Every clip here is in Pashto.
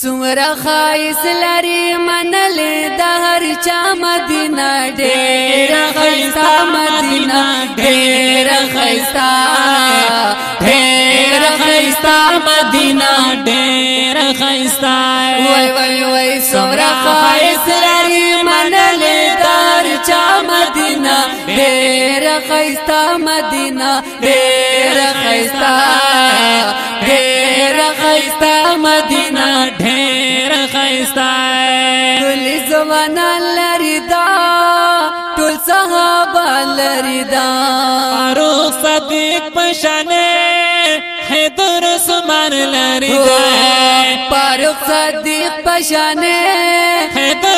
سمرا خایس لري منل د هر چا مدینه ډېر خیستا مدینه ډېر خیستا ډېر خیستا مدینه ډېر خیستا وای وای وای سمرا خایس لري منل د هر چا مدینه ډېر خیستا مدینه ډېر خیستا ډېر ستا ټول زمانہ لري دا ټول صحابه لري دا اروح صدیق پشانه حیدر عثمان لري دا فاروق صدیق پشانه حیدر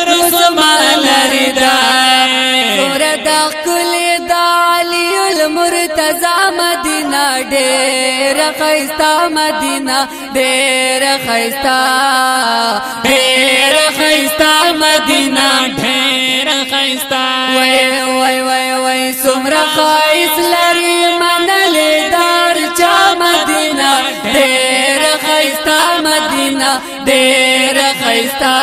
ډېر خيستا مدینه ډېر خيستا ډېر خيستا مدینه ډېر خيستا وای وای وای وای سمره خيس لري منل دار چا مدینه ډېر خيستا مدینه ډېر خيستا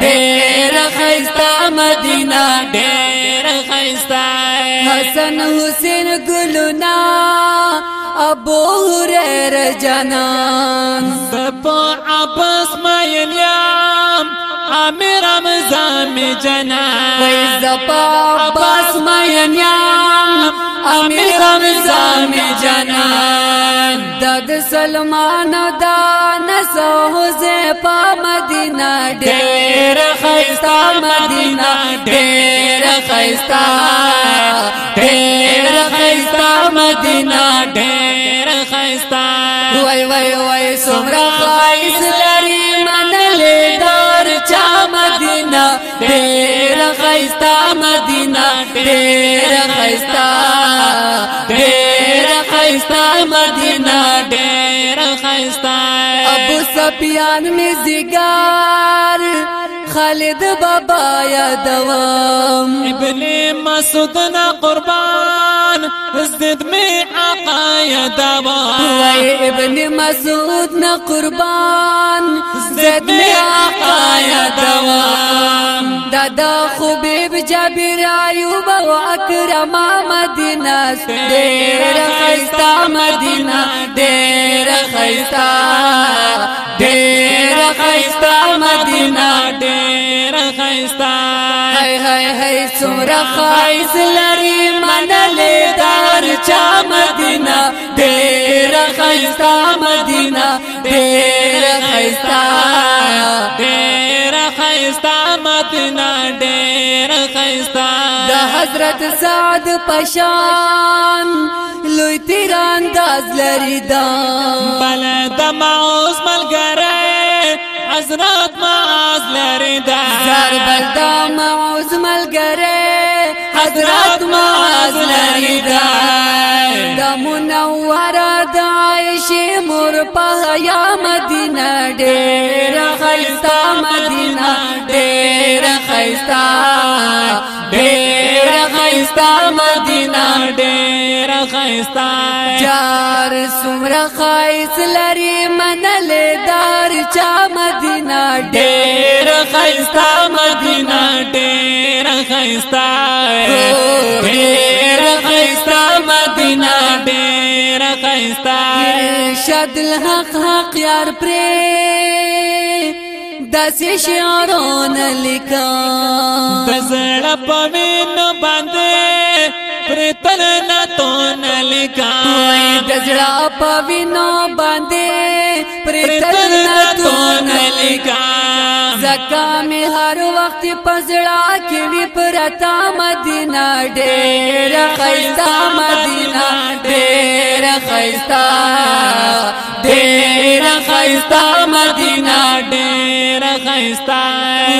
ډېر خيستا مدینه ډېر خيستا حسن حسین گلونا ابو هرير جنان زپا عباس مین یم امیر رمضان می جنان وای زپا عباس مین یم امیر امزام جنان داد سلمان دا نسو حزیپا مدینہ دیر خیستا مدینہ دیر خیستا دیر خیستا مدینہ دیر خیستا وای وای وای سمرا خیس لری من لیدار چا مدینہ دیر خیستا مدینہ دیر خیستا خیستا مدینہ دیر ابو سفیان خالد بابا یا دوام ابن مسعود قربان ازدد می آقا یا دوام وای ابن مسعود نه قربان زد می آقا یا دوام دادا خبیب جابر ایوب او اکرم مدینہ ډیر خیستا مدینہ ډیر خیستا ډیر خیستا مدینہ ډیر خیستا هاي هاي هاي سمرا خیس لري منلې دار چا مدینہ خیستا مدینہ ډېر خیستا ډېر خیستا مدینہ ډېر خیستا د حضرت سعد پشان لوی تیر انداز لري دا بل د معوز ملګری حضرت معوز لري زار زر بل د معوز ملګری حضرت معوز لري منوره د عائشه مور په یا مدینه ډېر خیستا مدینه ډېر خیستا ډېر خیستا مدینه ډېر خیستا چار سمره خیس لري منل دار چا مدینه ډېر خیستا مدینه ډېر خیستا ډېر خیستا خایستا ارشاد الحق حق یار پرې داسې شعرونه لیکا دزړ په وینو باندې پرې تل نه تون لیکا دزړ په وینو باندې پرې تل نه تون لیکا زکا می هر وخت پزړه کې وی پرتا مدینه ډېر خیستا خیستا ډېر خیستا مدینه ډېر خیستا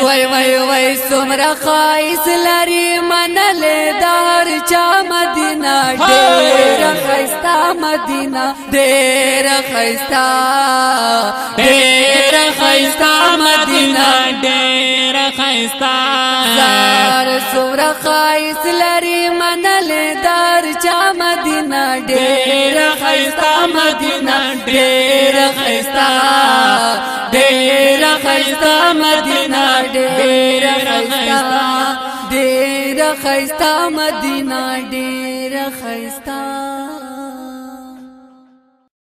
وای وای وای سمره خیس لري منل دار چا مدینه ډېر خیستا مدینه ډېر خیستا ډېر خیستا مدینه ډېر خیستا زار سمره خیس لري منل دار چا مدینہ ډېر خیستا مدینہ ډېر خیستا ډېر خیستا مدینہ ډېر خیستا ډېر خیستا مدینہ ډېر خیستا